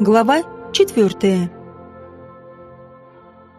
Глава четвертая.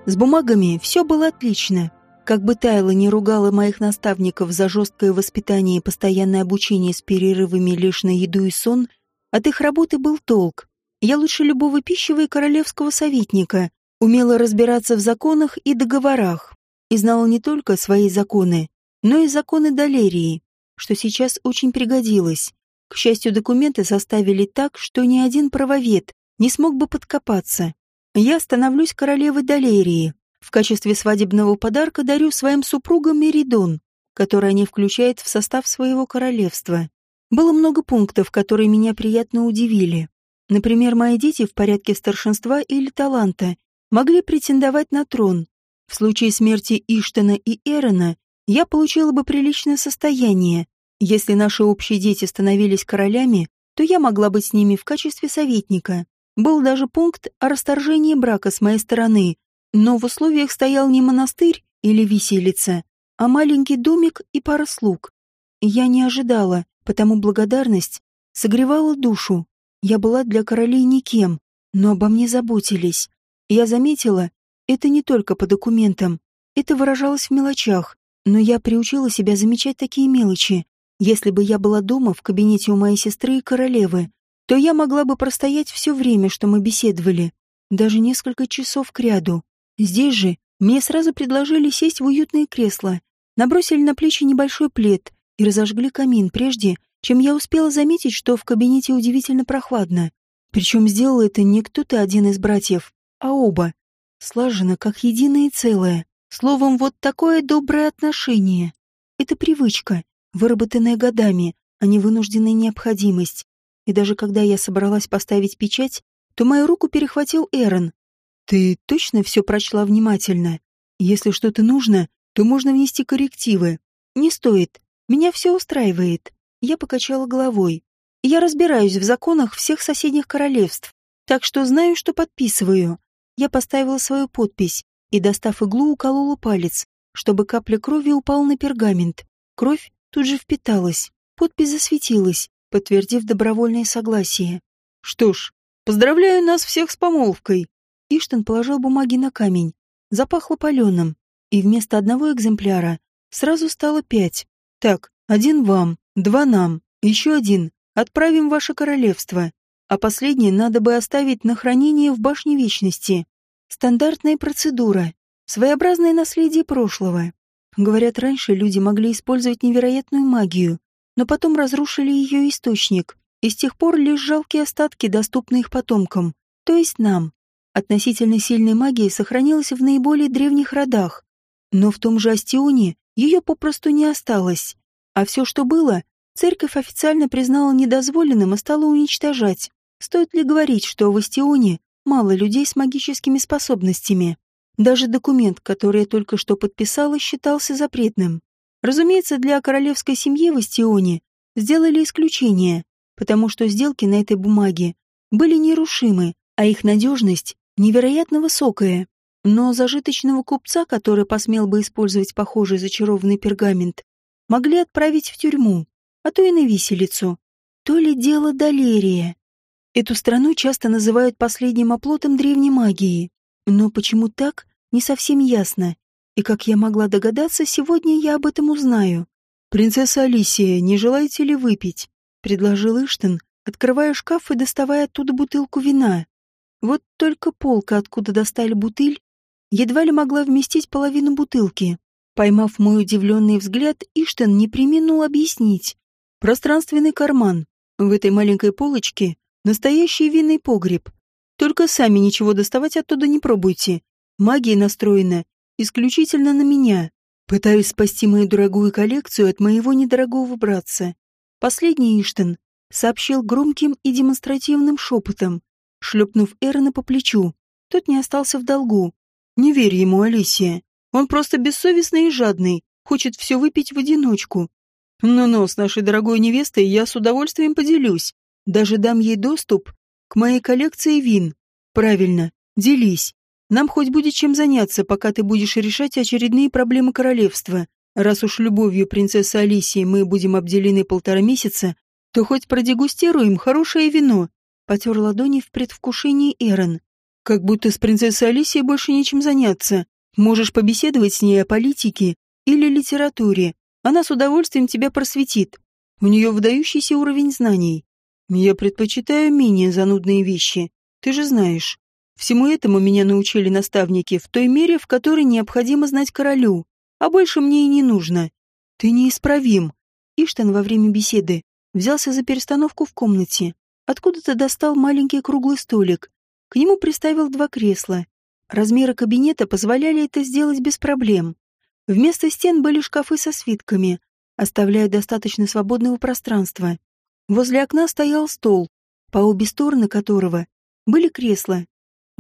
С бумагами все было отлично. Как бы Тайла не ругала моих наставников за жесткое воспитание и постоянное обучение с перерывами лишь на еду и сон, от их работы был толк. Я лучше любого пищевого и королевского советника, умела разбираться в законах и договорах, и знала не только свои законы, но и законы Далерии, что сейчас очень пригодилось. К счастью, документы составили так, что ни один правовед не смог бы подкопаться. Я становлюсь королевой Далерии. В качестве свадебного подарка дарю своим супругам Меридон, который они включают в состав своего королевства. Было много пунктов, которые меня приятно удивили. Например, мои дети в порядке старшинства или таланта могли претендовать на трон. В случае смерти Иштана и Эрона я получила бы приличное состояние. Если наши общие дети становились королями, то я могла быть с ними в качестве советника. Был даже пункт о расторжении брака с моей стороны, но в условиях стоял не монастырь или виселица, а маленький домик и пара слуг. Я не ожидала, потому благодарность согревала душу. Я была для королей никем, но обо мне заботились. Я заметила, это не только по документам, это выражалось в мелочах, но я приучила себя замечать такие мелочи. Если бы я была дома в кабинете у моей сестры и королевы, то я могла бы простоять все время, что мы беседовали, даже несколько часов кряду. Здесь же мне сразу предложили сесть в уютное кресло, набросили на плечи небольшой плед и разожгли камин прежде, чем я успела заметить, что в кабинете удивительно прохладно. Причем сделал это не кто-то один из братьев, а оба. Слажено, как единое целое. Словом, вот такое доброе отношение. Это привычка, выработанная годами, а не вынужденная необходимость и даже когда я собралась поставить печать, то мою руку перехватил Эрон. «Ты точно все прочла внимательно? Если что-то нужно, то можно внести коррективы. Не стоит. Меня все устраивает». Я покачала головой. «Я разбираюсь в законах всех соседних королевств, так что знаю, что подписываю». Я поставила свою подпись и, достав иглу, уколола палец, чтобы капля крови упала на пергамент. Кровь тут же впиталась, подпись засветилась, подтвердив добровольное согласие. «Что ж, поздравляю нас всех с помолвкой!» Иштен положил бумаги на камень. Запахло паленым, и вместо одного экземпляра сразу стало пять. «Так, один вам, два нам, еще один отправим ваше королевство, а последнее надо бы оставить на хранение в башне вечности. Стандартная процедура, своеобразное наследие прошлого. Говорят, раньше люди могли использовать невероятную магию, но потом разрушили ее источник, и с тех пор лишь жалкие остатки доступны их потомкам, то есть нам. Относительно сильной магии сохранилась в наиболее древних родах, но в том же Астионе ее попросту не осталось, а все, что было, церковь официально признала недозволенным и стала уничтожать. Стоит ли говорить, что в Астионе мало людей с магическими способностями? Даже документ, который я только что подписала, считался запретным. Разумеется, для королевской семьи в Астионе сделали исключение, потому что сделки на этой бумаге были нерушимы, а их надежность невероятно высокая. Но зажиточного купца, который посмел бы использовать похожий зачарованный пергамент, могли отправить в тюрьму, а то и на виселицу. То ли дело Далерия. Эту страну часто называют последним оплотом древней магии. Но почему так, не совсем ясно. И, как я могла догадаться, сегодня я об этом узнаю. «Принцесса Алисия, не желаете ли выпить?» — предложил Иштен, открывая шкаф и доставая оттуда бутылку вина. Вот только полка, откуда достали бутыль, едва ли могла вместить половину бутылки. Поймав мой удивленный взгляд, Иштен не приминул объяснить. Пространственный карман. В этой маленькой полочке настоящий винный погреб. Только сами ничего доставать оттуда не пробуйте. Магия настроена исключительно на меня. Пытаюсь спасти мою дорогую коллекцию от моего недорогого братца. Последний Иштен сообщил громким и демонстративным шепотом, шлепнув Эрона по плечу. Тот не остался в долгу. Не верь ему, Алисия. Он просто бессовестный и жадный, хочет все выпить в одиночку. Но-но, с нашей дорогой невестой я с удовольствием поделюсь. Даже дам ей доступ к моей коллекции вин. Правильно, делись. Нам хоть будет чем заняться, пока ты будешь решать очередные проблемы королевства. Раз уж любовью принцессы Алисии мы будем обделены полтора месяца, то хоть продегустируем хорошее вино. Потер ладони в предвкушении Эрен. Как будто с принцессой Алисией больше нечем заняться. Можешь побеседовать с ней о политике или литературе. Она с удовольствием тебя просветит. У нее выдающийся уровень знаний. Я предпочитаю менее занудные вещи. Ты же знаешь. Всему этому меня научили наставники в той мере, в которой необходимо знать королю. А больше мне и не нужно. Ты неисправим. Иштан во время беседы взялся за перестановку в комнате. Откуда-то достал маленький круглый столик. К нему приставил два кресла. Размеры кабинета позволяли это сделать без проблем. Вместо стен были шкафы со свитками, оставляя достаточно свободного пространства. Возле окна стоял стол, по обе стороны которого были кресла.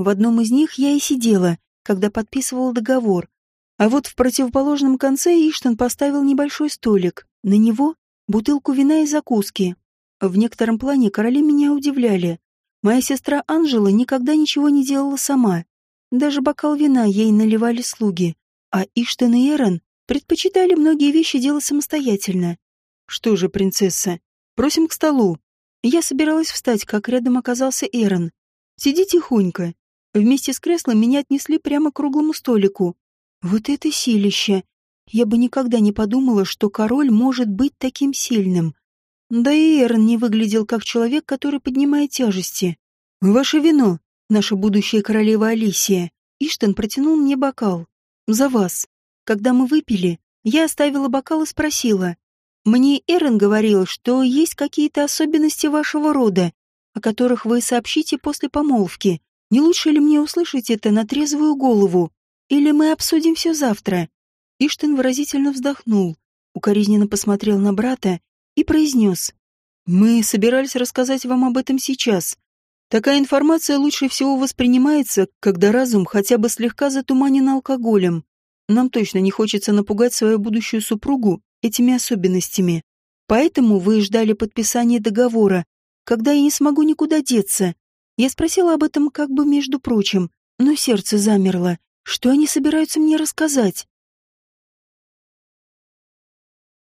В одном из них я и сидела, когда подписывала договор. А вот в противоположном конце Иштан поставил небольшой столик. На него бутылку вина и закуски. В некотором плане короли меня удивляли. Моя сестра Анжела никогда ничего не делала сама. Даже бокал вина ей наливали слуги. А Иштен и Эрон предпочитали многие вещи делать самостоятельно. Что же, принцесса, просим к столу. Я собиралась встать, как рядом оказался Эрон. Сиди тихонько. Вместе с креслом меня отнесли прямо к круглому столику. Вот это силище! Я бы никогда не подумала, что король может быть таким сильным. Да и Эрн не выглядел как человек, который поднимает тяжести. «Ваше вино, наша будущая королева Алисия». Иштен протянул мне бокал. «За вас». Когда мы выпили, я оставила бокал и спросила. «Мне Эрен говорил, что есть какие-то особенности вашего рода, о которых вы сообщите после помолвки. Не лучше ли мне услышать это на трезвую голову? Или мы обсудим все завтра?» Иштен выразительно вздохнул, укоризненно посмотрел на брата и произнес. «Мы собирались рассказать вам об этом сейчас. Такая информация лучше всего воспринимается, когда разум хотя бы слегка затуманен алкоголем. Нам точно не хочется напугать свою будущую супругу этими особенностями. Поэтому вы ждали подписания договора, когда я не смогу никуда деться. Я спросила об этом как бы между прочим, но сердце замерло. Что они собираются мне рассказать?